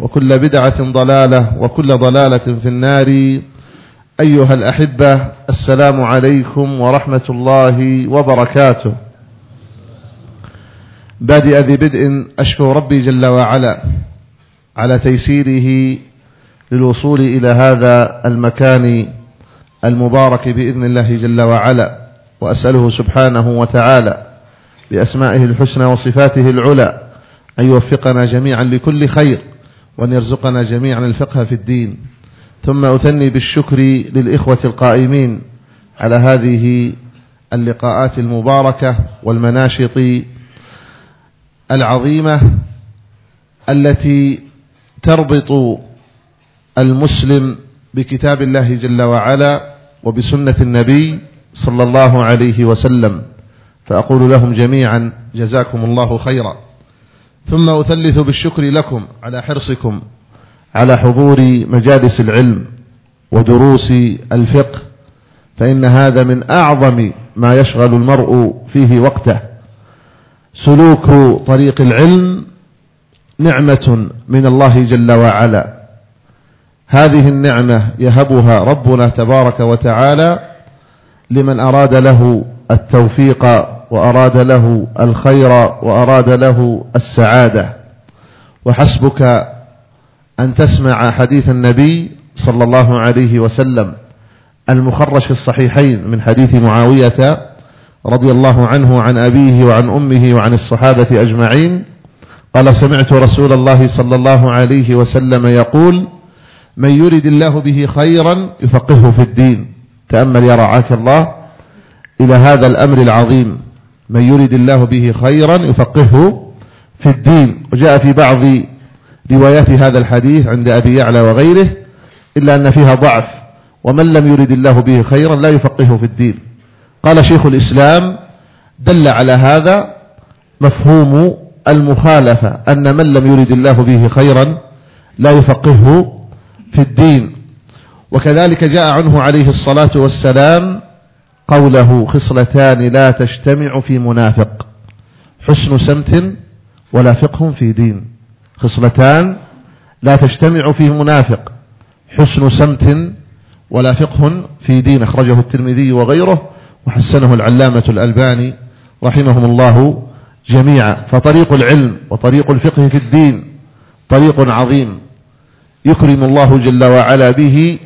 وكل بدعة ضلالة وكل ضلالة في النار. أيها الأحبة السلام عليكم ورحمة الله وبركاته. بادئ ذي بدء أشكر ربي جل وعلا على تيسيره للوصول إلى هذا المكان المبارك بإذن الله جل وعلا وأسأله سبحانه وتعالى بأسمائه الحسنى وصفاته العلى أن يوفقنا جميعا لكل خير. وأن يرزقنا جميعا الفقه في الدين. ثم أثني بالشكر للإخوة القائمين على هذه اللقاءات المباركة والمناشط العظيمة التي تربط المسلم بكتاب الله جل وعلا وبسنة النبي صلى الله عليه وسلم. فأقول لهم جميعا جزاكم الله خيرا. ثم أثلث بالشكر لكم على حرصكم على حضور مجالس العلم ودروس الفقه فإن هذا من أعظم ما يشغل المرء فيه وقته. سلوك طريق العلم نعمة من الله جل وعلا. هذه النعمة يهبها ربنا تبارك وتعالى لمن أراد له التوفيق وأراد له الخير وأراد له السعادة. وحسبك أن تسمع حديث النبي صلى الله عليه وسلم المخرج في الصحيحين من حديث معاوية رضي الله عنه عن أبيه وعن أمه وعن الصحابة أجمعين. قال سمعت رسول الله صلى الله عليه وسلم يقول من يرد الله به خيرا يفقهه في الدين. تأمل يرعاك الله إلى هذا الأمر العظيم. من يرد الله به خيرا يفقهه في الدين. وجاء في بعض روايات هذا الحديث عند أبي يعلى وغيره إلا أن فيها ضعف ومن لم يرد الله به خيرا لا يفقهه في الدين. قال شيخ الإسلام دل على هذا مفهوم المخالفة أن من لم يرد الله به خيرا لا يفقهه في الدين. وكذلك جاء عنه عليه الصلاة والسلام قوله خصلتان لا تجتمع في منافق. حسن سمت ولا فقه في دين. خصلتان لا تجتمع في منافق. حسن سمت ولا فقه في دين. أخرجه الترمذي وغيره وحسنه العلامة الألباني رحمهم الله جميعا. فطريق العلم وطريق الفقه في الدين طريق عظيم. يكرم الله جل وعلا به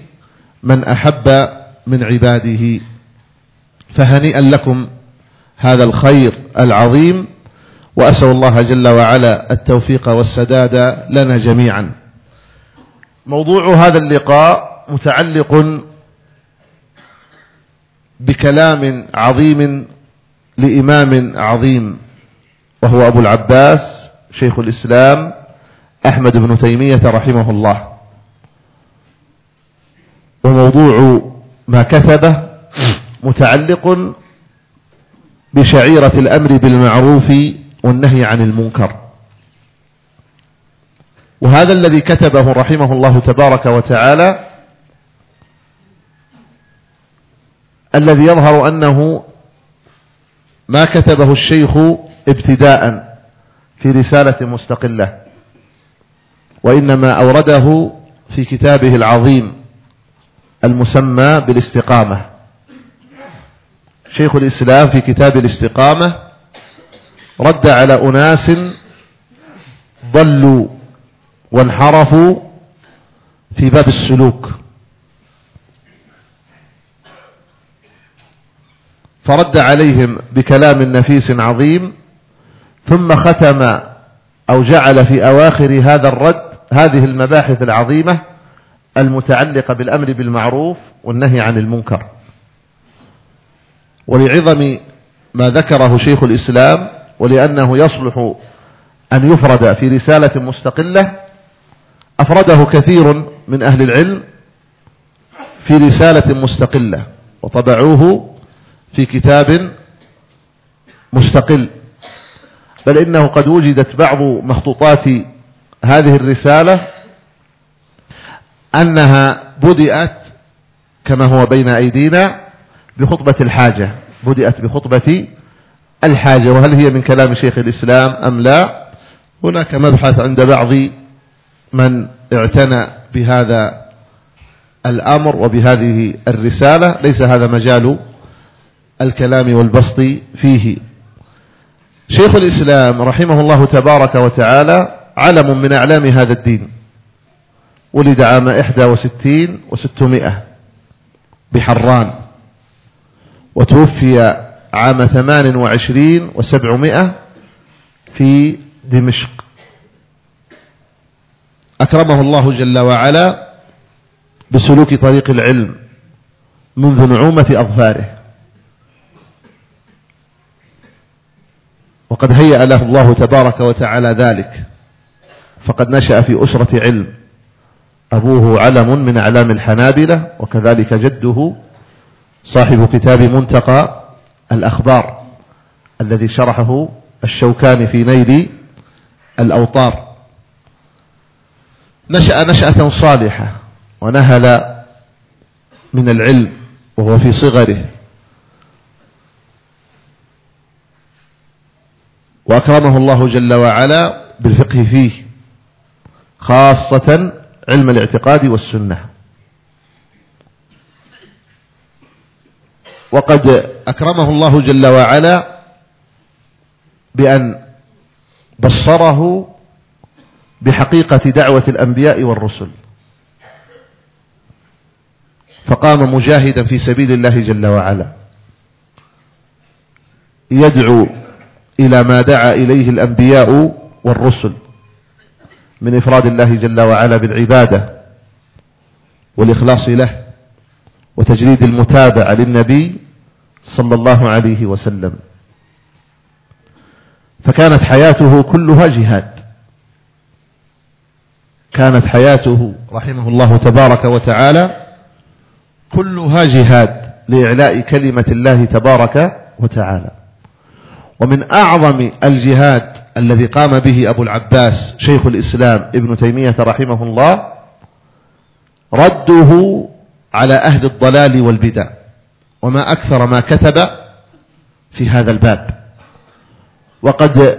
من أحب من عباده. فهنيئا لكم هذا الخير العظيم وأسأل الله جل وعلا التوفيق والسداد لنا جميعا. موضوع هذا اللقاء متعلق بكلام عظيم لإمام عظيم وهو أبو العباس شيخ الإسلام أحمد بن تيمية رحمه الله. وموضوع ما كتبه متعلق بشعيرة الأمر بالمعروف والنهي عن المنكر. وهذا الذي كتبه رحمه الله تبارك وتعالى الذي يظهر أنه ما كتبه الشيخ ابتداء في رسالة مستقلة وإنما أورده في كتابه العظيم المسمى بالاستقامة. شيخ الإسلام في كتاب الاستقامة رد على أناس ضلوا وانحرفوا في باب السلوك. فرد عليهم بكلام نفيس عظيم ثم ختم أو جعل في أواخر هذا الرد هذه المباحث العظيمة المتعلقة بالأمر بالمعروف والنهي عن المنكر. ولعظم ما ذكره شيخ الإسلام ولأنه يصلح أن يفرد في رسالة مستقلة أفرده كثير من أهل العلم في رسالة مستقلة وطبعوه في كتاب مستقل. بل إنه قد وجدت بعض مخطوطات هذه الرسالة أنها بدأت كما هو بين أيدينا بخطبة الحاجة بدأت بخطبة الحاجة وهل هي من كلام شيخ الإسلام أم لا؟ هناك مبحث عند بعض من اعتنى بهذا الأمر وبهذه الرسالة. ليس هذا مجال الكلام والبسط فيه. شيخ الإسلام رحمه الله تبارك وتعالى علم من أعلام هذا الدين. ولد عام 61 و600 بحران. وتوفي عام 28 و700 في دمشق. أكرمه الله جل وعلا بسلوك طريق العلم منذ نعومة أظفاره. وقد هيأ له الله تبارك وتعالى ذلك. فقد نشأ في أسرة علم. أبوه علم من أعلام الحنابلة وكذلك جده صاحب كتاب منتقى الأخبار الذي شرحه الشوكاني في نيل الأوطار. نشأ نشأة صالحة ونهل من العلم وهو في صغره. وأكرمه الله جل وعلا بالفقه فيه خاصة علم الاعتقاد والسنة. وقد أكرمه الله جل وعلا بأن بصره بحقيقة دعوة الأنبياء والرسل. فقام مجاهدا في سبيل الله جل وعلا. يدعو إلى ما دعا إليه الأنبياء والرسل من إفراد الله جل وعلا بالعبادة والإخلاص له وتجريد المتابعة للنبي صلى الله عليه وسلم. فكانت حياته كلها جهاد. كانت حياته رحمه الله تبارك وتعالى كلها جهاد لإعلاء كلمة الله تبارك وتعالى. ومن أعظم الجهاد الذي قام به أبو العباس شيخ الإسلام ابن تيمية رحمه الله رده على أهل الضلال والبدع. وما أكثر ما كتب في هذا الباب. وقد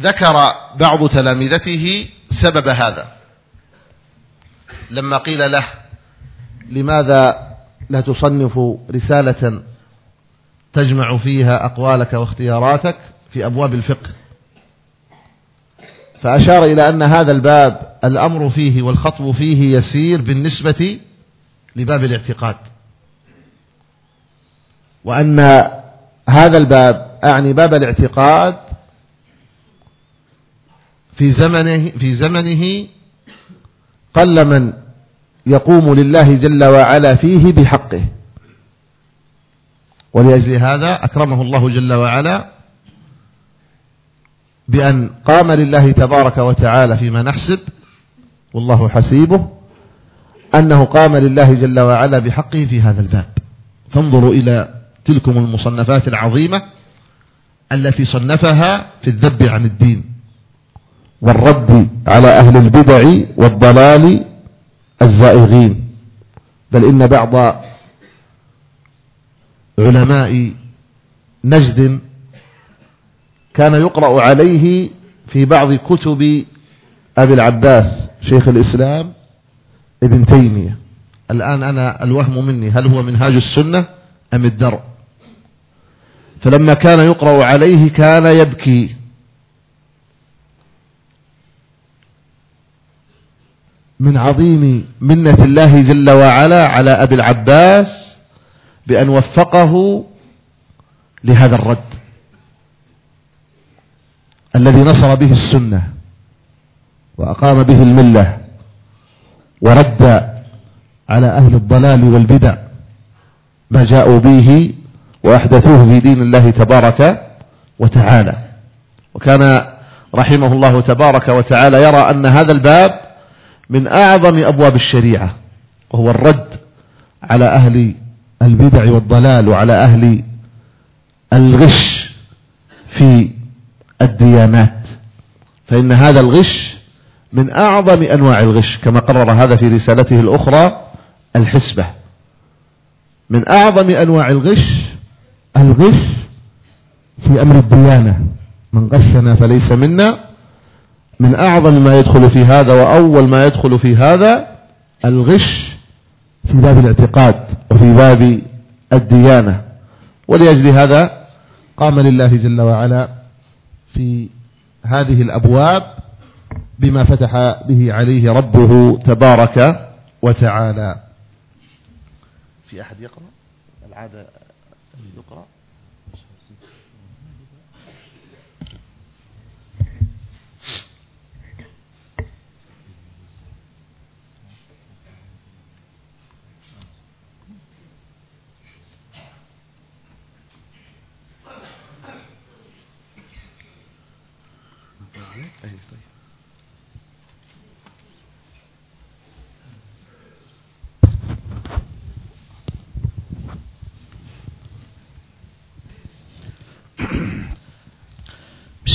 ذكر بعض تلامذته سبب هذا. لما قيل له لماذا لا تصنف رسالة تجمع فيها أقوالك واختياراتك في أبواب الفقه؟ فأشار إلى أن هذا الباب الأمر فيه والخطب فيه يسير بالنسبة لباب الاعتقاد. وأن هذا الباب أعني باب الاعتقاد في زمنه, في زمنه قل من يقوم لله جل وعلا فيه بحقه. ولأجل هذا أكرمه الله جل وعلا بأن قام لله تبارك وتعالى فيما نحسب والله حسيبه. أنه قام لله جل وعلا بحقه في هذا الباب. فانظروا إلى تلكم المصنفات العظيمة التي صنفها في الذب عن الدين. والرد على أهل البدع والضلال الزائغين بل إن بعض علماء نجد كان يقرأ عليه في بعض كتب أبي العباس شيخ الإسلام ابن تيمية. الآن أنا الوهم مني هل هو منهاج السنة أم الدرء؟ فلما كان يقرأ عليه كان يبكي. من عظيم منة الله جل وعلا على أبي العباس بأن وفقه لهذا الرد. الذي نصر به السنة وأقام به الملة. ورد على أهل الضلال والبدع ما جاءوا به وأحدثوه في دين الله تبارك وتعالى. وكان رحمه الله تبارك وتعالى يرى أن هذا الباب من أعظم أبواب الشريعة وهو الرد على أهل البدع والضلال وعلى أهل الغش في الديانات. فإن هذا الغش من أعظم أنواع الغش كما قرر هذا في رسالته الأخرى الحسبة. من أعظم أنواع الغش الغش في أمر الديانة. من غشنا فليس منا. من أعظم ما يدخل في هذا وأول ما يدخل في هذا الغش في باب الاعتقاد وفي باب الديانة. ولأجل هذا قام لله جل وعلا في هذه الأبواب بما فتح به عليه ربه تبارك وتعالى. في أحد يقرأ؟ العادة يقرأ.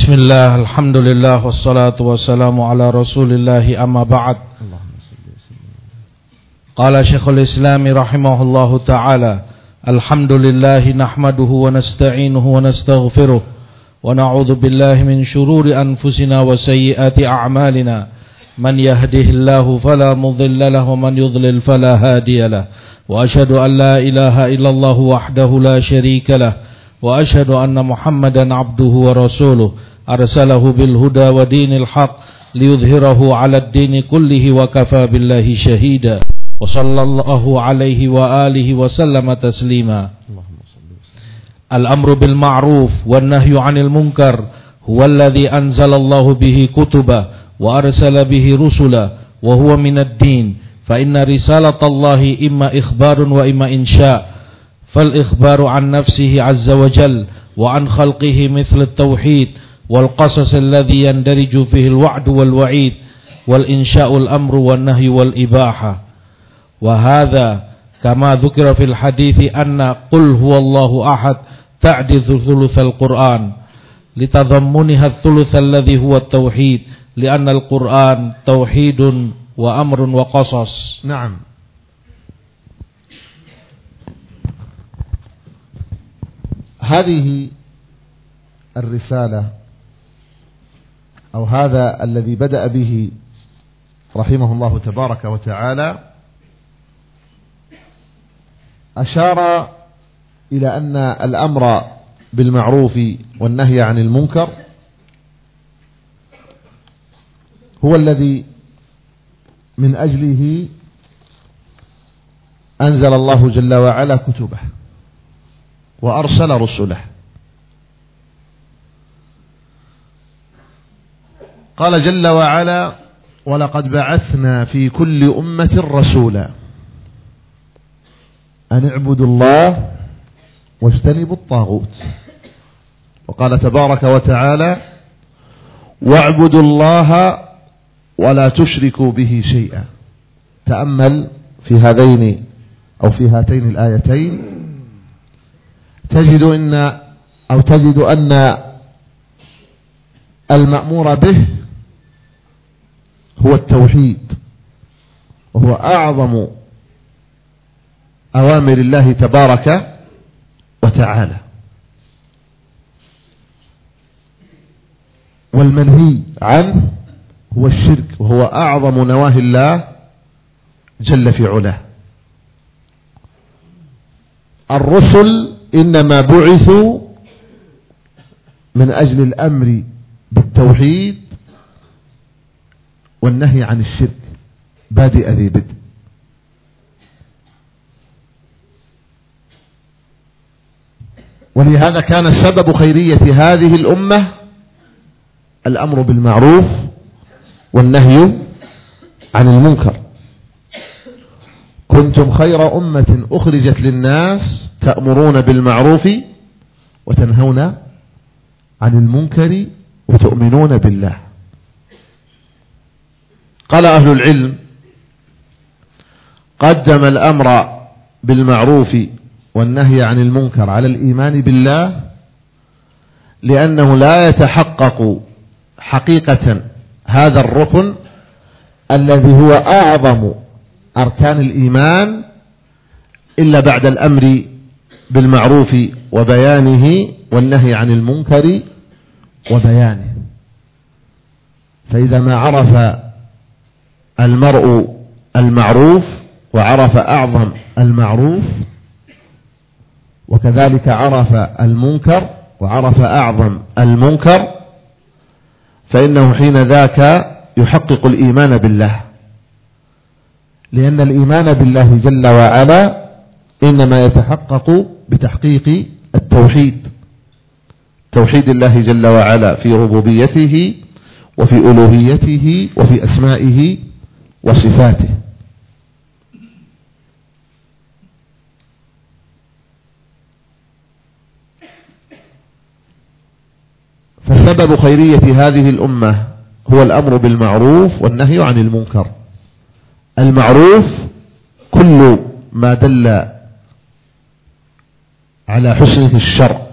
بسم الله الحمد لله والصلاة والسلام على رسول الله أما بعد قال شيخ الإسلام رحمه الله تعالى الحمد لله نحمده ونستعينه ونستغفره ونعوذ بالله من شرور أنفسنا وسيئات أعمالنا من يهده الله فلا مضل له ومن يضلل فلا هادي له وأشهد أن لا إله إلا الله وحده لا شريك له وأشهد أن محمدا عبده ورسوله أرسله بالهدى ودين الحق ليظهره على الدين كله وكفى بالله شهيدا وصلى الله عليه وآله وسلم تسليما الأمر بالمعروف والنهي عن المنكر هو الذي أنزل الله به كتبه وأرسل به رسلا وهو من الدين فإن رسالة الله إما إخبار وإما إنشاء فالإخبار عن نفسه عز وجل وعن خلقه مثل التوحيد والقصص الذي يندرج فيه الوعد والوعيد والإنشاء الأمر والنهي والإباحة. وهذا كما ذكر في الحديث أن قل هو الله أحد تعدث ثلث القرآن لتضمنها الثلث الذي هو التوحيد لأن القرآن توحيد وأمر وقصص. نعم. هذه الرسالة أو هذا الذي بدأ به رحمه الله تبارك وتعالى أشار إلى أن الأمر بالمعروف والنهي عن المنكر هو الذي من أجله أنزل الله جل وعلا كتبه وأرسل رسله. قال جل وعلا ولقد بعثنا في كل أمة رسولا أن اعبدوا الله واجتنبوا الطاغوت وقال تبارك وتعالى واعبدوا الله ولا تشركوا به شيئا تأمل في هذين أو في هاتين الآيتين تجد إن أو تجد أن المأمور به هو التوحيد وهو أعظم أوامر الله تبارك وتعالى. والمنهي عنه هو الشرك وهو أعظم نواهي الله جل في علاه. الرسل إنما بعثوا من أجل الأمر بالتوحيد والنهي عن الشرك. بادئ ذي بدء. ولهذا كان سبب خيرية هذه الأمة الأمر بالمعروف والنهي عن المنكر. كنتم خير أمة أخرجت للناس تأمرون بالمعروف وتنهون عن المنكر وتؤمنون بالله. قال أهل العلم قدم الأمر بالمعروف والنهي عن المنكر على الإيمان بالله لأنه لا يتحقق حقيقة هذا الركن الذي هو أعظم أركان الإيمان إلا بعد الأمر بالمعروف وبيانه والنهي عن المنكر وبيانه. فإذا ما عرف المرء المعروف وعرف أعظم المعروف وكذلك عرف المنكر وعرف أعظم المنكر فإنه حين ذاك يحقق الإيمان بالله. لأن الإيمان بالله جل وعلا إنما يتحقق بتحقيق التوحيد توحيد الله جل وعلا في ربوبيته وفي ألوهيته وفي أسمائه وصفاته. فسبب خيرية هذه الأمة هو الأمر بالمعروف والنهي عن المنكر. المعروف كل ما دل على حسنه الشرع.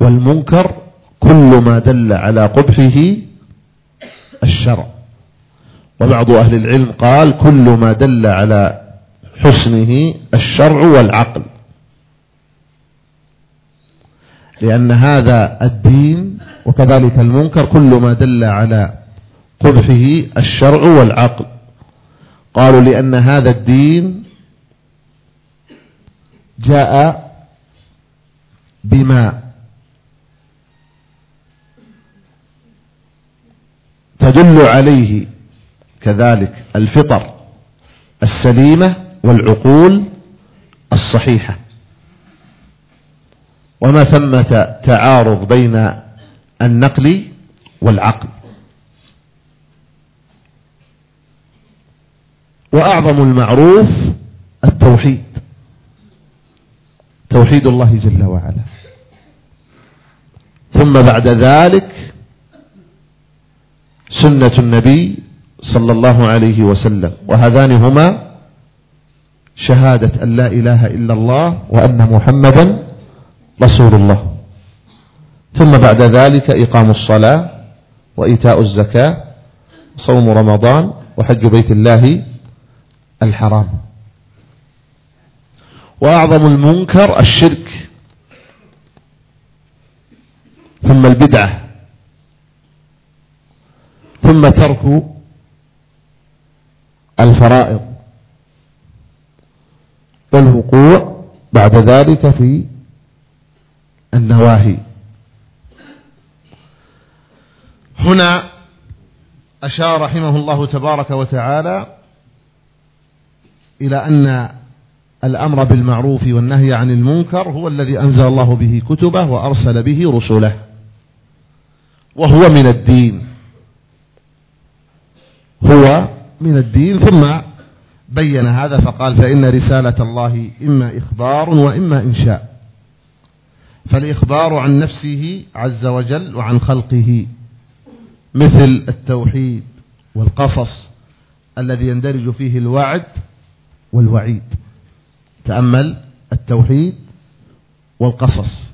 والمنكر كل ما دل على قبحه الشرع. وبعض أهل العلم قال كل ما دل على حسنه الشرع والعقل. لأن هذا الدين وكذلك المنكر كل ما دل على قبحه الشرع والعقل. قالوا لأن هذا الدين جاء بما تدل عليه كذلك الفطر السليمة والعقول الصحيحة. وما ثمة تعارض بين النقل والعقل. وأعظم المعروف التوحيد. توحيد الله جل وعلا. ثم بعد ذلك سنة النبي صلى الله عليه وسلم. وهذان هما شهادة أن لا إله إلا الله وأن محمدا رسول الله. ثم بعد ذلك إقام الصلاة وإيتاء الزكاة صوم رمضان وحج بيت الله الحرام. وأعظم المنكر الشرك. ثم البدعة. ثم ترك الفرائض والوقوع بعد ذلك في النواهي. هنا أشار رحمه الله تبارك وتعالى إلى أن الأمر بالمعروف والنهي عن المنكر هو الذي أنزل الله به كتبه وأرسل به رسله وهو من الدين. هو من الدين. ثم بين هذا فقال فإن رسالة الله إما إخبار وإما إنشاء. فالإخبار عن نفسه عز وجل وعن خلقه مثل التوحيد والقصص الذي يندرج فيه الوعد والوعيد. تأمل التوحيد والقصص.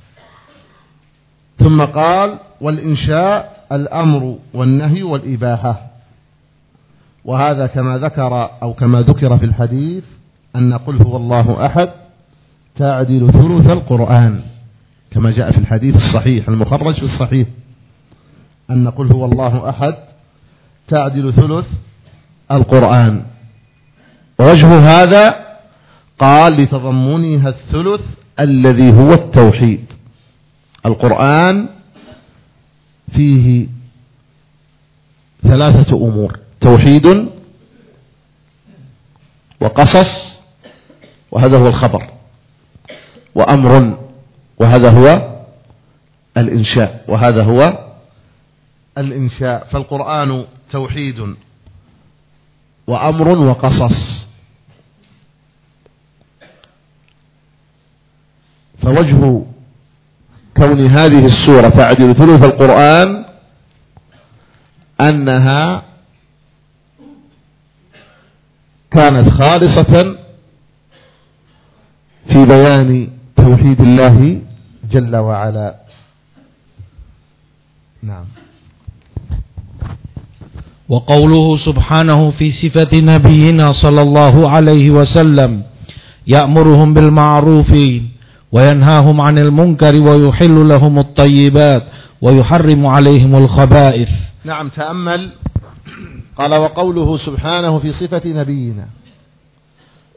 ثم قال والإنشاء الأمر والنهي والإباحة. وهذا كما ذكر أو كما ذكر في الحديث أن قل هو الله أحد تعدل ثلث القرآن كما جاء في الحديث الصحيح المخرج في الصحيح أن قل هو الله أحد تعدل ثلث القرآن. وجه هذا قال لتضمنها الثلث الذي هو التوحيد. القرآن فيه ثلاثة أمور. توحيد وقصص وهذا هو الخبر. وأمر وهذا هو الإنشاء وهذا هو الإنشاء. فالقرآن توحيد. وأمر وقصص. فوجه كون هذه السورة تعدل ثلث القرآن أنها كانت خالصة في بيان توحيد الله جل وعلا. نعم. وقوله سبحانه في صفة نبينا صلى الله عليه وسلم يأمرهم بالمعروف وينهاهم عن المنكر ويحل لهم الطيبات ويحرم عليهم الخبائث. نعم تأمل قال وقوله سبحانه في صفة نبينا.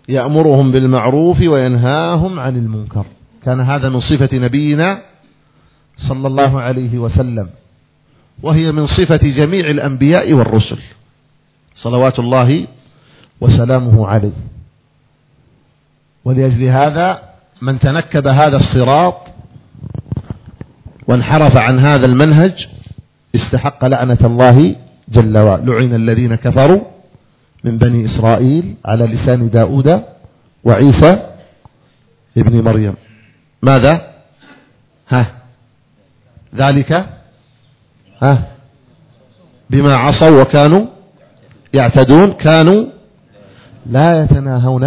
يأمرهم بالمعروف وينهاهم عن المنكر. كان هذا من صفة نبينا صلى الله عليه وسلم. وهي من صفة جميع الأنبياء والرسل. صلوات الله وسلامه عليه. ولأجل هذا من تنكب هذا الصراط وانحرف عن هذا المنهج استحق لعنة الله جل وعلا. لعن الذين كفروا من بني إسرائيل على لسان داود وعيسى ابن مريم. ماذا؟ ها؟ ذلك؟ ها؟ بما عصوا وكانوا يعتدون كانوا لا يتناهون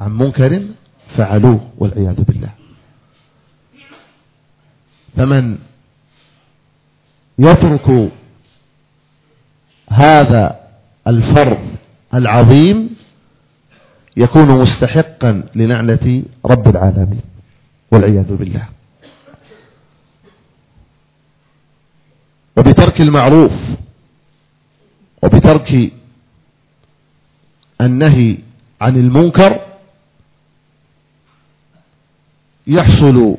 عن منكر فعلوه والعياذ بالله. فمن يترك هذا الفرض العظيم يكون مستحقا للعنة رب العالمين والعياذ بالله. وبترك المعروف وبترك النهي عن المنكر يحصل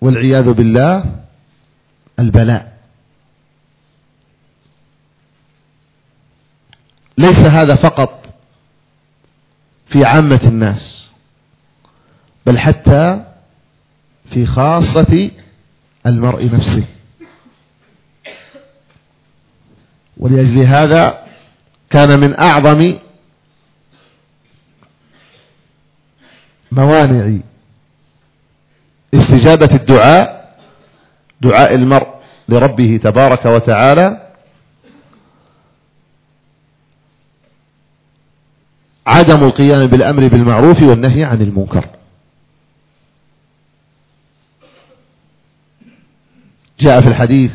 والعياذ بالله البلاء. ليس هذا فقط في عامة الناس بل حتى في خاصة المرء نفسه. ولأجل هذا كان من أعظم موانع استجابة الدعاء دعاء المرء لربه تبارك وتعالى عدم القيام بالأمر بالمعروف والنهي عن المنكر. جاء في الحديث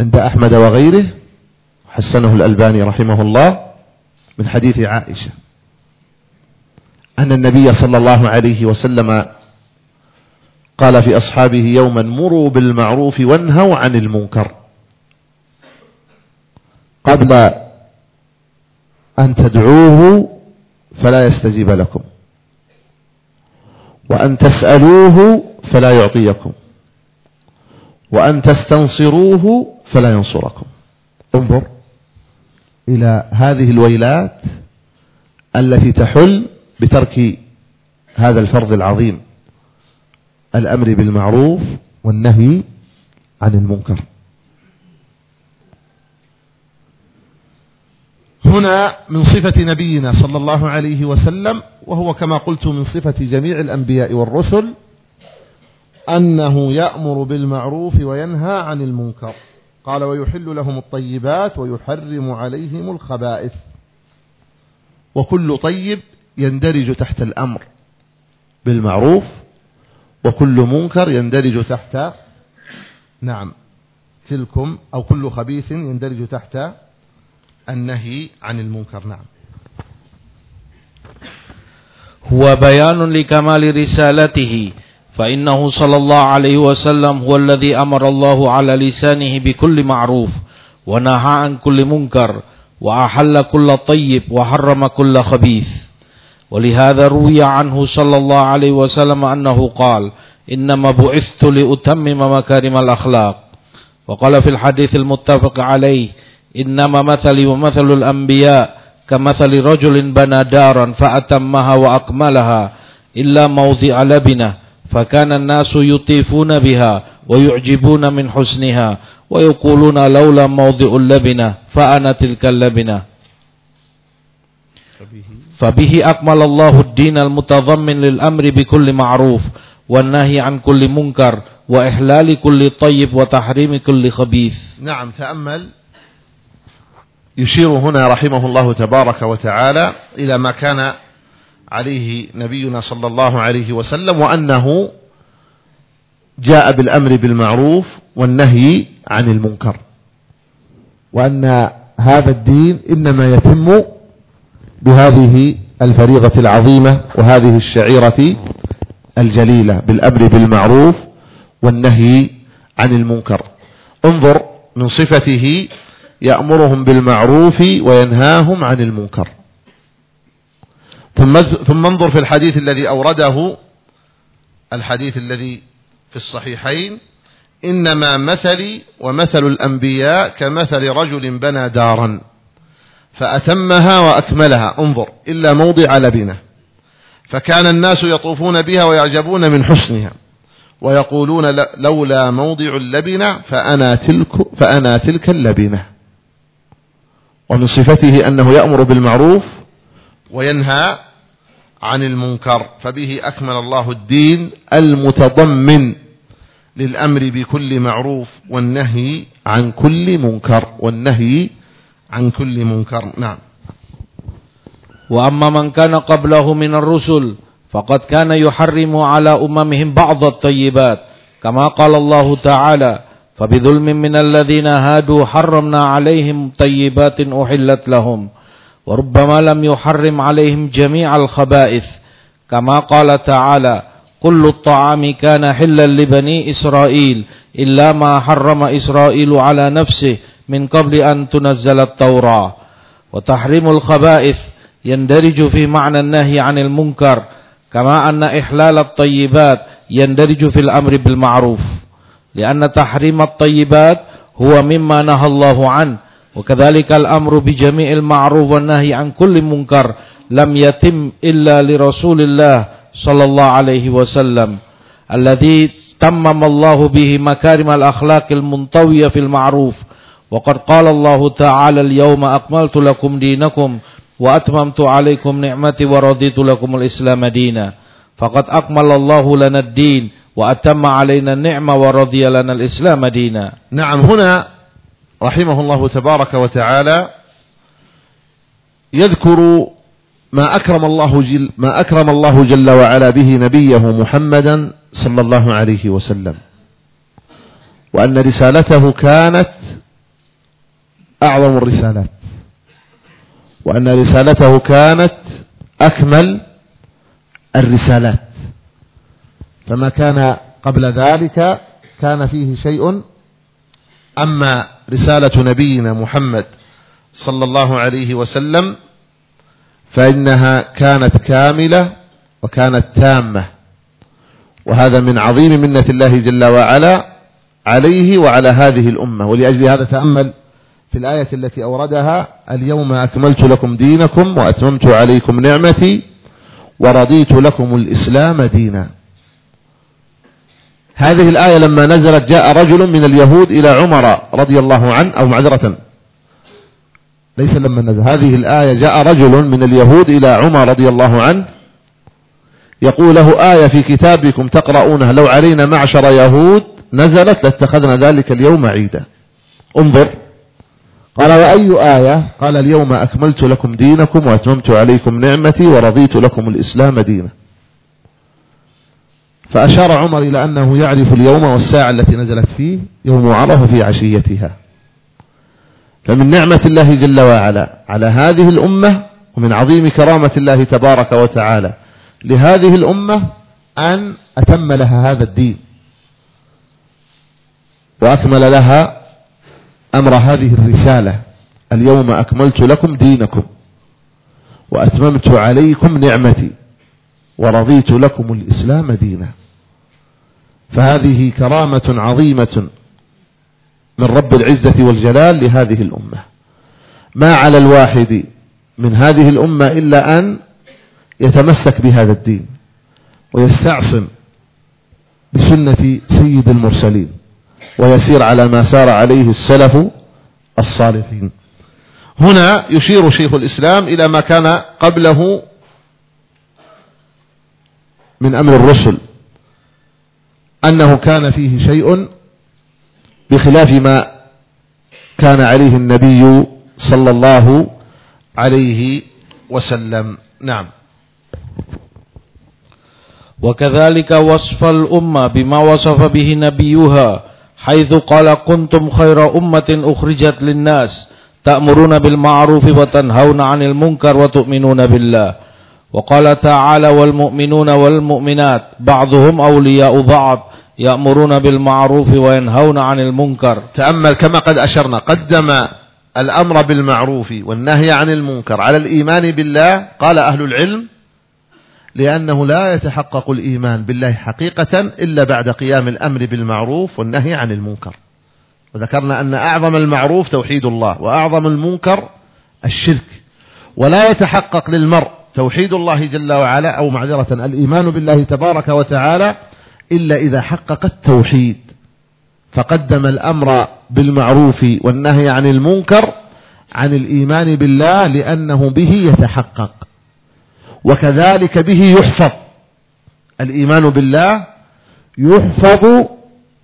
عند أحمد وغيره حسنه الألباني رحمه الله من حديث عائشة أن النبي صلى الله عليه وسلم قال في أصحابه يوما مروا بالمعروف وانهوا عن المنكر قبل أن تدعوه فلا يستجيب لكم. وأن تسألوه فلا يعطيكم. وأن تستنصروه فلا ينصركم. انظر إلى هذه الويلات التي تحل بترك هذا الفرض العظيم الأمر بالمعروف والنهي عن المنكر. هنا من صفة نبينا صلى الله عليه وسلم وهو كما قلت من صفة جميع الأنبياء والرسل أنه يأمر بالمعروف وينهى عن المنكر. قال ويحل لهم الطيبات ويحرم عليهم الخبائث. وكل طيب يندرج تحت الأمر بالمعروف وكل منكر يندرج تحت نعم تلكم أو كل خبيث يندرج تحت النهي عن المنكر. نعم. هو بيان لكمال رسالته فإنه صلى الله عليه وسلم هو الذي أمر الله على لسانه بكل معروف ونهى عن كل منكر وأحل كل طيب وحرم كل خبيث. ولهذا روي عنه صلى الله عليه وسلم أنه قال إنما بعثت لأتمم مكارم الأخلاق. وقال في الحديث المتفق عليه إنما مثلي ومثل الأنبياء كمثل رجل بنى دارا فأتمها وأكملها إلا موضع لبنة فكان الناس يطيفون بها ويعجبون من حسنها ويقولون لولا موضع اللبنة فأنا تلك اللبنة. فبه أكمل الله الدين المتضمن للأمر بكل معروف والنهي عن كل منكر وإحلال كل طيب وتحريم كل خبيث. نعم تأمل. يشير هنا رحمه الله تبارك وتعالى إلى ما كان عليه نبينا صلى الله عليه وسلم وأنه جاء بالأمر بالمعروف والنهي عن المنكر. وأن هذا الدين إنما يتم بهذه الفريضة العظيمة وهذه الشعيرة الجليلة بالأمر بالمعروف والنهي عن المنكر. انظر من صفته يأمرهم بالمعروف وينهاهم عن المنكر. ثم ثم انظر في الحديث الذي أورده الحديث الذي في الصحيحين إنما مثلي ومثل الأنبياء كمثل رجل بنى دارا فأتمها وأكملها. انظر إلا موضع لبنة. فكان الناس يطوفون بها ويعجبون من حسنها ويقولون لولا موضع اللبنة فأنا تلك, فأنا تلك اللبنة. ومن صفته أنه يأمر بالمعروف وينهى عن المنكر فبه أكمل الله الدين المتضمن للأمر بكل معروف والنهي عن كل منكر والنهي عن كل منكر. نعم. وأما من كان قبله من الرسل فقد كان يحرم على أممهم بعض الطيبات كما قال الله تعالى فبظلم من الذين هادوا حرمنا عليهم طيبات أحلت لهم وربما لم يحرم عليهم جميع الخبائث كما قال تعالى كل الطعام كان حلا لبني إسرائيل إلا ما حرم إسرائيل على نفسه من قبل أن تنزل التوراة وتحريم الخبائث يندرج في معنى النهي عن المنكر كما أن إحلال الطيبات يندرج في الأمر بالمعروف لأن تحريم الطيبات هو مما نهى الله عنه. وكذلك الأمر بجميع المعروف والنهي عن كل منكر لم يتم إلا لرسول الله صلى الله عليه وسلم الذي تمم الله به مكارم الأخلاق المنطوية في المعروف. وقد قال الله تعالى اليوم أكملت لكم دينكم وأتممت عليكم نعمتي ورضيت لكم الإسلام دينا. فقد أكمل الله لنا الدين. وأتم علينا النعمة ورضي لنا الإسلام دينا. نعم هنا رحمه الله تبارك وتعالى يذكر ما أكرم الله جل ما أكرم الله جل وعلا به نبيه محمدا صلى الله عليه وسلم. وأن رسالته كانت أعظم الرسالات. وأن رسالته كانت أكمل الرسالات. فما كان قبل ذلك كان فيه شيء. أما رسالة نبينا محمد صلى الله عليه وسلم فإنها كانت كاملة وكانت تامة وهذا من عظيم منة الله جل وعلا عليه وعلى هذه الأمة. ولأجل هذا تأمل في الآية التي أوردها اليوم أكملت لكم دينكم وأتممت عليكم نعمتي ورضيت لكم الإسلام دينا. هذه الآية لما نزلت جاء رجل من اليهود إلى عمر رضي الله عنه أو معذرة. ليس لما نزل. هذه الآية جاء رجل من اليهود إلى عمر رضي الله عنه يقول له آية في كتابكم تقرؤونها. لو علينا معشر يهود نزلت لاتخذنا ذلك اليوم عيدا. انظر. قال وأي آية؟ قال اليوم أكملت لكم دينكم وأتممت عليكم نعمتي ورضيت لكم الإسلام دينا. فأشار عمر إلى أنه يعرف اليوم والساعة التي نزلت فيه يوم عرفة في عشيتها. فمن نعمة الله جل وعلا على هذه الأمة ومن عظيم كرامة الله تبارك وتعالى لهذه الأمة أن أتم لها هذا الدين. وأكمل لها أمر هذه الرسالة. اليوم أكملت لكم دينكم وأتممت عليكم نعمتي. ورضيت لكم الإسلام دينا. فهذه كرامة عظيمة من رب العزة والجلال لهذه الأمة. ما على الواحد من هذه الأمة إلا أن يتمسك بهذا الدين ويستعصم بسنة سيد المرسلين ويسير على ما سار عليه السلف الصالحين. هنا يشير شيخ الإسلام إلى ما كان قبله من أمر الرسل أنه كان فيه شيء بخلاف ما كان عليه النبي صلى الله عليه وسلم. نعم. وكذلك وصف الأمة بما وصف به نبيها حيث قال كنتم خير أمة أخرجت للناس تأمرون بالمعروف وتنهون عن المنكر وتؤمنون بالله وقال تعالى والمؤمنون والمؤمنات بعضهم أولياء بعض يأمرون بالمعروف وينهون عن المنكر. تأمل كما قد أشرنا قدم الأمر بالمعروف والنهي عن المنكر على الإيمان بالله قال أهل العلم لأنه لا يتحقق الإيمان بالله حقيقة إلا بعد قيام الأمر بالمعروف والنهي عن المنكر. وذكرنا أن أعظم المعروف توحيد الله وأعظم المنكر الشرك. ولا يتحقق للمرء توحيد الله جل وعلا أو معذرة الإيمان بالله تبارك وتعالى إلا إذا حقق التوحيد. فقدم الأمر بالمعروف والنهي عن المنكر عن الإيمان بالله لأنه به يتحقق. وكذلك به يحفظ. الإيمان بالله يحفظ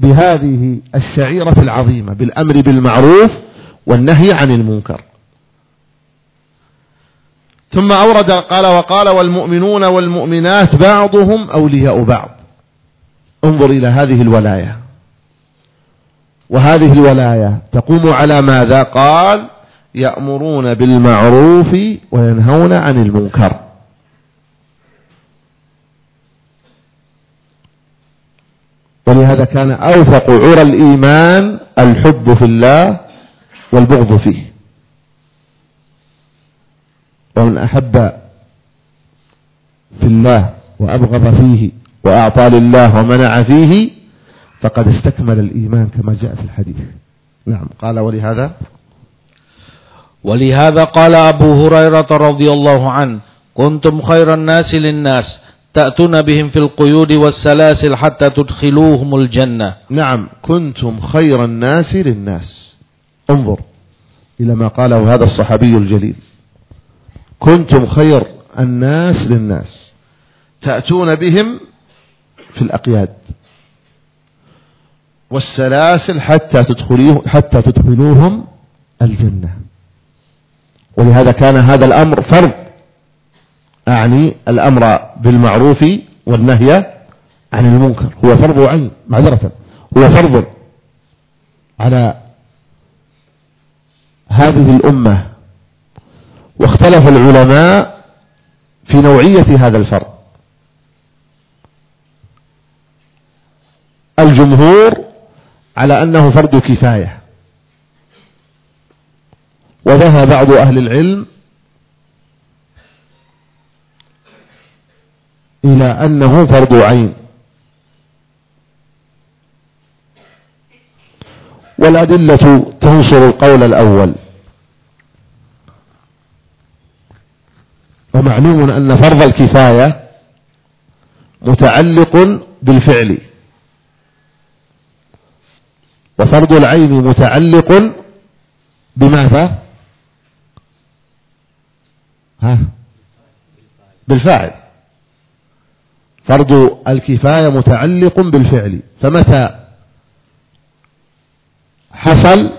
بهذه الشعيرة العظيمة بالأمر بالمعروف والنهي عن المنكر. ثم أورد قال وقال والمؤمنون والمؤمنات بعضهم أولياء بعض. انظر إلى هذه الولاية. وهذه الولاية تقوم على ماذا؟ قال يأمرون بالمعروف وينهون عن المنكر. ولهذا كان أوثق عرى الإيمان الحب في الله والبغض فيه. ومن أحب في الله وأبغض فيه وأعطى لله ومنع فيه فقد استكمل الإيمان كما جاء في الحديث. نعم قال ولهذا؟ ولهذا قال أبو هريرة رضي الله عنه كنتم خير الناس للناس تأتون بهم في القيود والسلاسل حتى تدخلوهم الجنة. نعم كنتم خير الناس للناس. انظر إلى ما قاله هذا الصحابي الجليل. كنتم خير الناس للناس. تأتون بهم في الأقياد. والسلاسل حتى تدخلوه حتى تدخلوهم الجنة. ولهذا كان هذا الأمر فرض. أعني الأمر بالمعروف والنهي عن المنكر. هو فرض عين معذرة. هو فرض على هذه الأمة واختلف العلماء في نوعية هذا الفرض الجمهور على أنه فرض كفاية. وذهب بعض أهل العلم إلى أنه فرض عين. والأدلة تنصر القول الأول. ومعلوم أن فرض الكفاية متعلق بالفعل. وفرض العين متعلق بماذا؟ ها؟ بالفاعل. فرض الكفاية متعلق بالفعل. فمتى حصل؟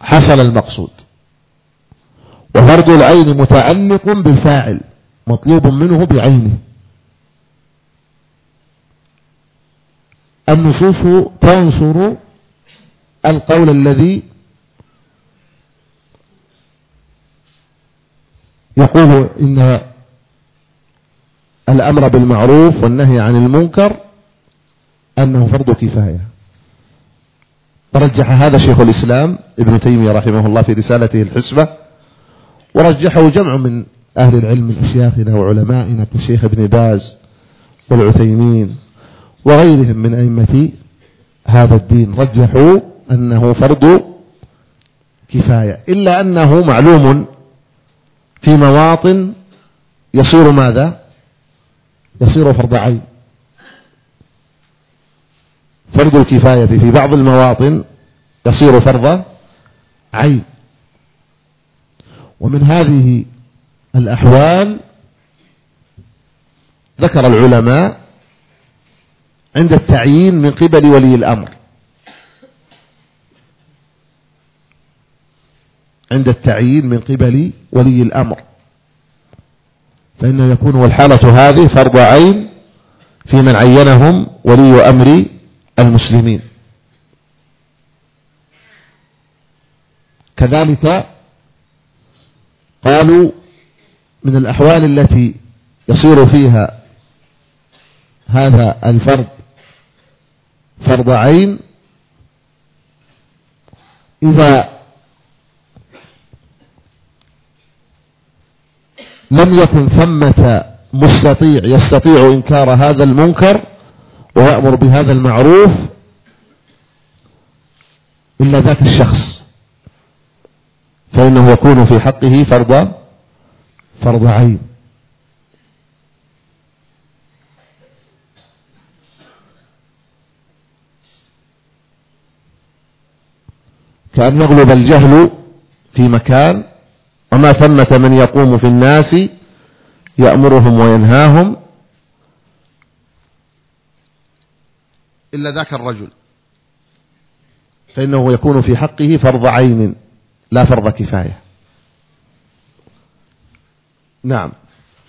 حصل المقصود. وفرض العين متعلق بالفاعل مطلوب منه بعينه. النصوص تنصر القول الذي يقول إن الأمر بالمعروف والنهي عن المنكر أنه فرض كفاية. رجح هذا شيخ الإسلام ابن تيمية رحمه الله في رسالته الحسبة ورجحه جمع من أهل العلم أشياخنا وعلمائنا كالشيخ ابن باز والعثيمين وغيرهم من أئمة هذا الدين. رجحوا أنه فرض كفاية إلا أنه معلوم في مواطن يصير ماذا؟ يصير فرض عين. فرض الكفاية في بعض المواطن يصير فرض عين. ومن هذه الأحوال ذكر العلماء عند التعيين من قبل ولي الأمر. عند التعيين من قبل ولي الأمر. فإنه يكون والحالة هذه فرض عين في من عينهم ولي أمر المسلمين. كذلك قالوا من الأحوال التي يصير فيها هذا الفرض فرض عين إذا لم يكن ثمة مستطيع يستطيع إنكار هذا المنكر ويأمر بهذا المعروف إلا ذاك الشخص. فإنه يكون في حقه فرض فرض عين. كأن يغلب الجهل في مكان وما ثمة من يقوم في الناس يأمرهم وينهاهم إلا ذاك الرجل. فإنه يكون في حقه فرض عين. لا فرض كفاية. نعم.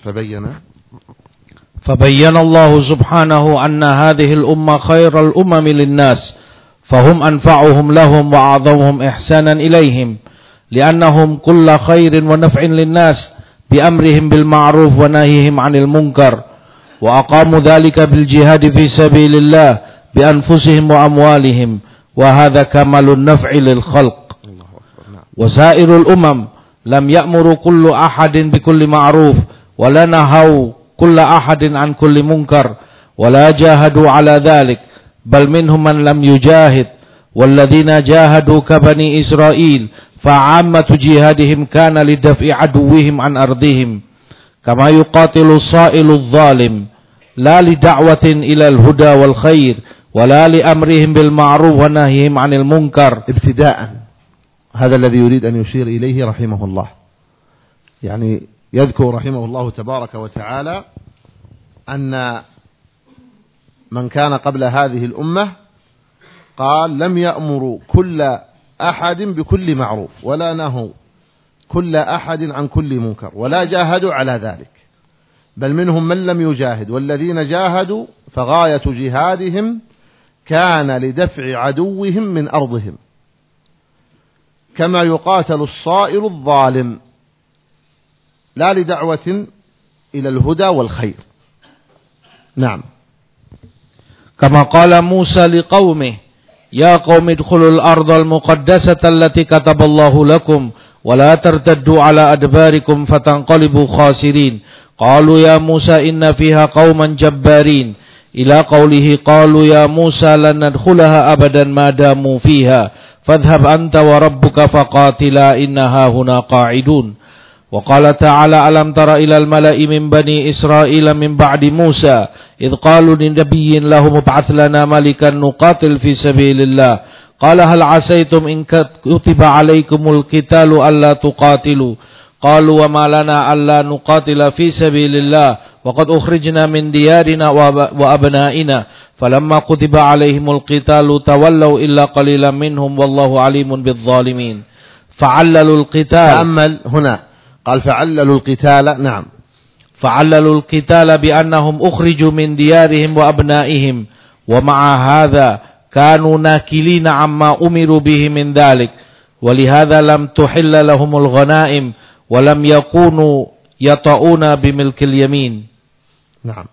فبين. فبين الله سبحانه أن هذه الأمة خير الأمم للناس فهم أنفعهم لهم وأعظمهم إحسانا إليهم لأنهم كل خير ونفع للناس بأمرهم بالمعروف ونهيهم عن المنكر وأقاموا ذلك بالجهاد في سبيل الله بأنفسهم وأموالهم وهذا كمال النفع للخلق. وسائر الأمم لم يأمر كل أحد بكل معروف ولا نهوا كل أحد عن كل منكر ولا جاهدوا على ذلك بل منهم من لم يجاهد. والذين جاهدوا كبني إسرائيل فعامة جهادهم كان لدفع عدوهم عن أرضهم كما يقاتل الصائل الظالم لا لدعوة إلى الهدى والخير ولا لأمرهم بالمعروف ونهيهم عن المنكر. ابتداء. هذا الذي يريد أن يشير إليه رحمه الله. يعني يذكر رحمه الله تبارك وتعالى أن من كان قبل هذه الأمة قال لم يأمروا كل أحد بكل معروف ولا نهوا كل أحد عن كل منكر ولا جاهدوا على ذلك. بل منهم من لم يجاهد والذين جاهدوا فغاية جهادهم كان لدفع عدوهم من أرضهم. كما يقاتل الصائر الظالم لا لدعوة إلى الهدى والخير. نعم. كما قال موسى لقومه يا قوم ادخلوا الأرض المقدسة التي كتب الله لكم ولا ترتدوا على أدباركم فتنقلبوا خاسرين. قالوا يا موسى إن فيها قوما جبارين. إلى قوله قالوا يا موسى لن ندخلها أبدا ما داموا فيها. فاذهب أنت وربك فقاتلا إنها هنا قاعدون. وقال تعالى ألم تر إلى الملأ من بني إسرائيل من بعد موسى إذ قالوا لنبي لهم ابعث لنا ملكا نقاتل في سبيل الله. قال هل عسيتم إن كتب عليكم القتال ألا تقاتلوا؟ قالوا وما لنا ألا نقاتل في سبيل الله وقد أخرجنا من ديارنا وأبنائنا فلما كتب عليهم القتال تولوا إلا قليلا منهم والله عليم بالظالمين. فعللوا القتال. تأمل هنا. قال فعللوا القتال نعم. فعللوا القتال بأنهم أخرجوا من ديارهم وأبنائهم ومع هذا كانوا ناكلين عما أمروا به من ذلك ولهذا لم تحل لهم الغنائم ولم يكونوا يطؤون بملك اليمين. نعم.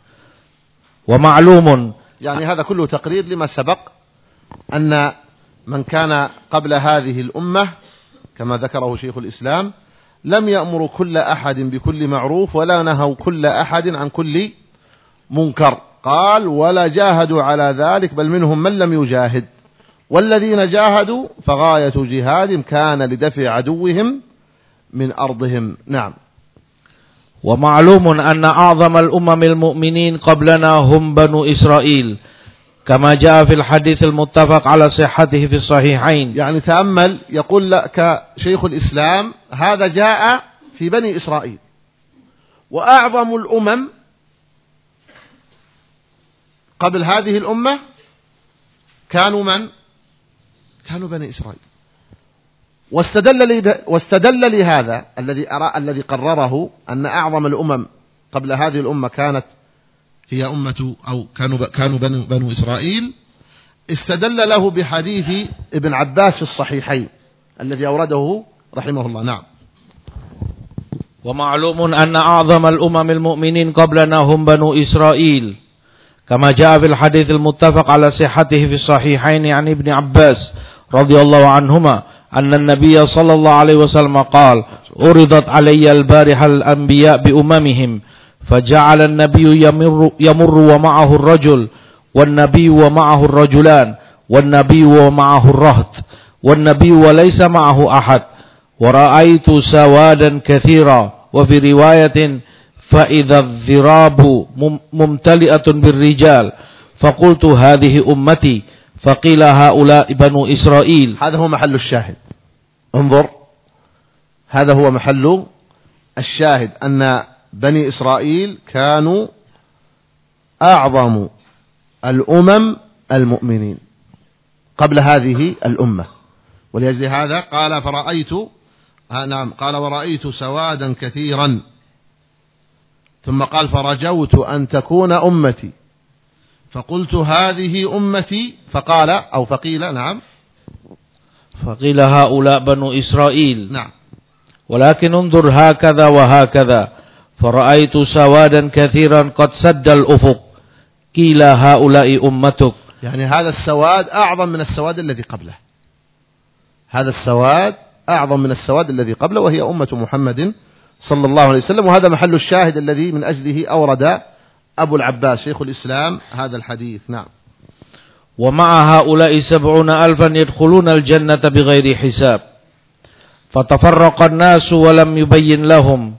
ومعلوم يعني هذا كله تقرير لما سبق أن من كان قبل هذه الأمة كما ذكره شيخ الإسلام لم يأمروا كل أحد بكل معروف ولا نهوا كل أحد عن كل منكر. قال ولا جاهدوا على ذلك بل منهم من لم يجاهد. والذين جاهدوا فغاية جهادهم كان لدفع عدوهم من أرضهم. نعم. ومعلوم أن أعظم الأمم المؤمنين قبلنا هم بنو إسرائيل كما جاء في الحديث المتفق على صحته في الصحيحين. يعني تأمل يقول لك شيخ الإسلام هذا جاء في بني إسرائيل. وأعظم الأمم قبل هذه الأمة كانوا من؟ كانوا بني إسرائيل. واستدل واستدل لهذا الذي أرى الذي قرره أن أعظم الأمم قبل هذه الأمة كانت هي أمة أو كانوا كانوا بنو, بنو إسرائيل. استدل له بحديث ابن عباس في الصحيحين الذي أورده رحمه الله. نعم. ومعلوم أن أعظم الأمم المؤمنين قبلنا هم بنو إسرائيل. كما جاء في الحديث المتفق على صحته في الصحيحين عن ابن عباس رضي الله عنهما. أن النبي صلى الله عليه وسلم قال أرضت علي البارحة الأنبياء بأممهم فجعل النبي يمر, يمر ومعه الرجل والنبي ومعه الرجلان والنبي ومعه الرهط والنبي وليس معه أحد. ورأيت سوادا كثيرا وفي رواية فإذا الذراب ممتلئة بالرجال فقلت هذه أمتي فقيل هؤلاء بنو إسرائيل. هذا هو محل الشاهد. انظر هذا هو محل الشاهد أن بني إسرائيل كانوا أعظم الأمم المؤمنين قبل هذه الأمة. ولأجل هذا قال فرأيت آه نعم قال ورأيت سوادا كثيرا. ثم قال فرجوت أن تكون أمتي. فقلت هذه أمتي فقال أو فقيل نعم. فقيل هؤلاء بنو إسرائيل. نعم. ولكن انظر هكذا وهكذا. فرأيت سوادا كثيرا قد سد الأفق. قيل هؤلاء أمتك. يعني هذا السواد أعظم من السواد الذي قبله. هذا السواد أعظم من السواد الذي قبله وهي أمة محمد صلى الله عليه وسلم وهذا محل الشاهد الذي من أجله أورد أبو العباس شيخ الإسلام هذا الحديث. نعم. ومع هؤلاء سبعون ألفا يدخلون الجنة بغير حساب. فتفرق الناس ولم يبين لهم.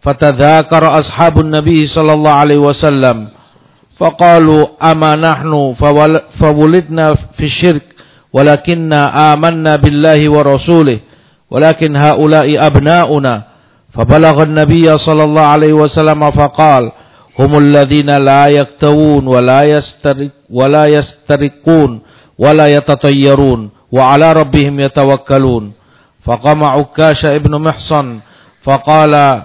فتذاكر أصحاب النبي صلى الله عليه وسلم. فقالوا أما نحن فولدنا في الشرك ولكننا آمنا بالله ورسوله ولكن هؤلاء أبناؤنا. فبلغ النبي صلى الله عليه وسلم فقال هم الذين لا يكتوون ولا يسترق ولا يسترقون ولا يتطيرون وعلى ربهم يتوكلون. فقام عكاش ابن محصن فقال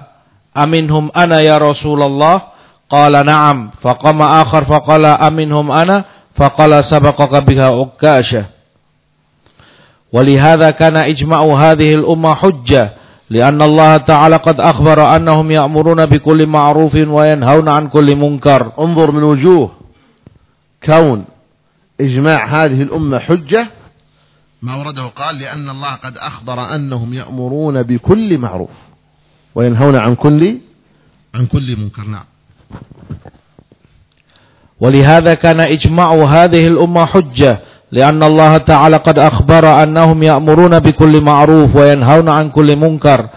أمنهم أنا يا رسول الله؟ قال نعم. فقام آخر فقال أمنهم أنا؟ فقال سبقك بها عكاشة ولهذا كان إجماع هذه الأمة حجة لأن الله تعالى قد أخبر أنهم يأمرون بكل معروف وينهون عن كل منكر. انظر من وجوه. كون إجماع هذه الأمة حجة. ما ورده قال لأن الله قد أخبر أنهم يأمرون بكل معروف وينهون عن كل عن كل منكر. نعم. ولهذا كان إجماع هذه الأمة حجة. لأن الله تعالى قد أخبر أنهم يأمرون بكل معروف وينهون عن كل منكر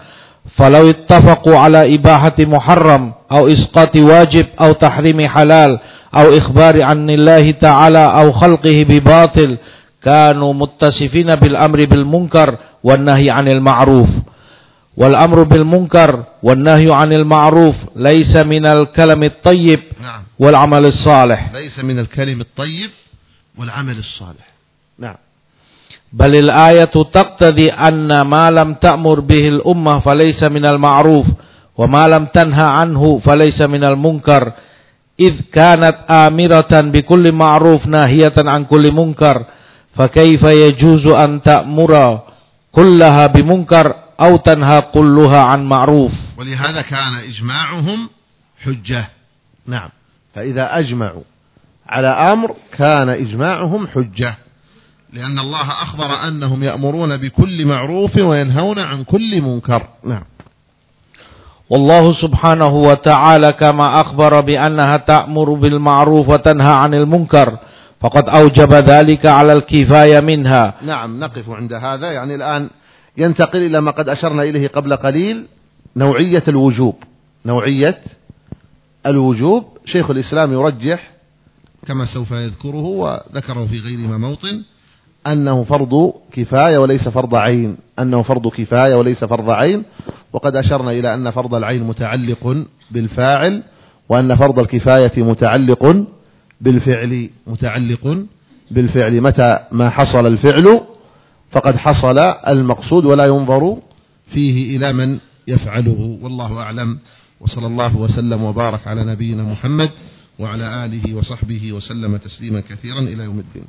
فلو اتفقوا على إباحة محرم أو إسقاط واجب أو تحريم حلال أو إخبار عن الله تعالى أو خلقه بباطل كانوا متصفين بالأمر بالمنكر والنهي عن المعروف والأمر بالمنكر والنهي عن المعروف ليس من الكلم الطيب نعم. والعمل الصالح ليس من الكلم الطيب والعمل الصالح. نعم. بل الآية تقتضي أن ما لم تأمر به الأمة فليس من المعروف وما لم تنهى عنه فليس من المنكر إذ كانت آمرة بكل معروف ناهية عن كل منكر فكيف يجوز أن تأمر كلها بمنكر أو تنهى كلها عن معروف؟ ولهذا كان إجماعهم حجة. نعم. فإذا أجمعوا على أمر كان إجماعهم حجة. لأن الله أخبر أنهم يأمرون بكل معروف وينهون عن كل منكر. نعم. والله سبحانه وتعالى كما أخبر بأنها تأمر بالمعروف وتنهى عن المنكر فقد أوجب ذلك على الكفاية منها. نعم نقف عند هذا. يعني الآن ينتقل إلى ما قد أشرنا إليه قبل قليل نوعية الوجوب. نوعية الوجوب. شيخ الإسلام يرجح كما سوف يذكره وذكره في غير ما موطن. أنه فرض كفاية وليس فرض عين. أنه فرض كفاية وليس فرض عين. وقد أشرنا إلى أن فرض العين متعلق بالفاعل وأن فرض الكفاية متعلق بالفعل متعلق بالفعل. متى ما حصل الفعل فقد حصل المقصود ولا ينظر فيه إلى من يفعله. والله أعلم. وصلى الله وسلم وبارك على نبينا محمد. وعلى آله وصحبه وسلم تسليما كثيرا إلى يوم الدين.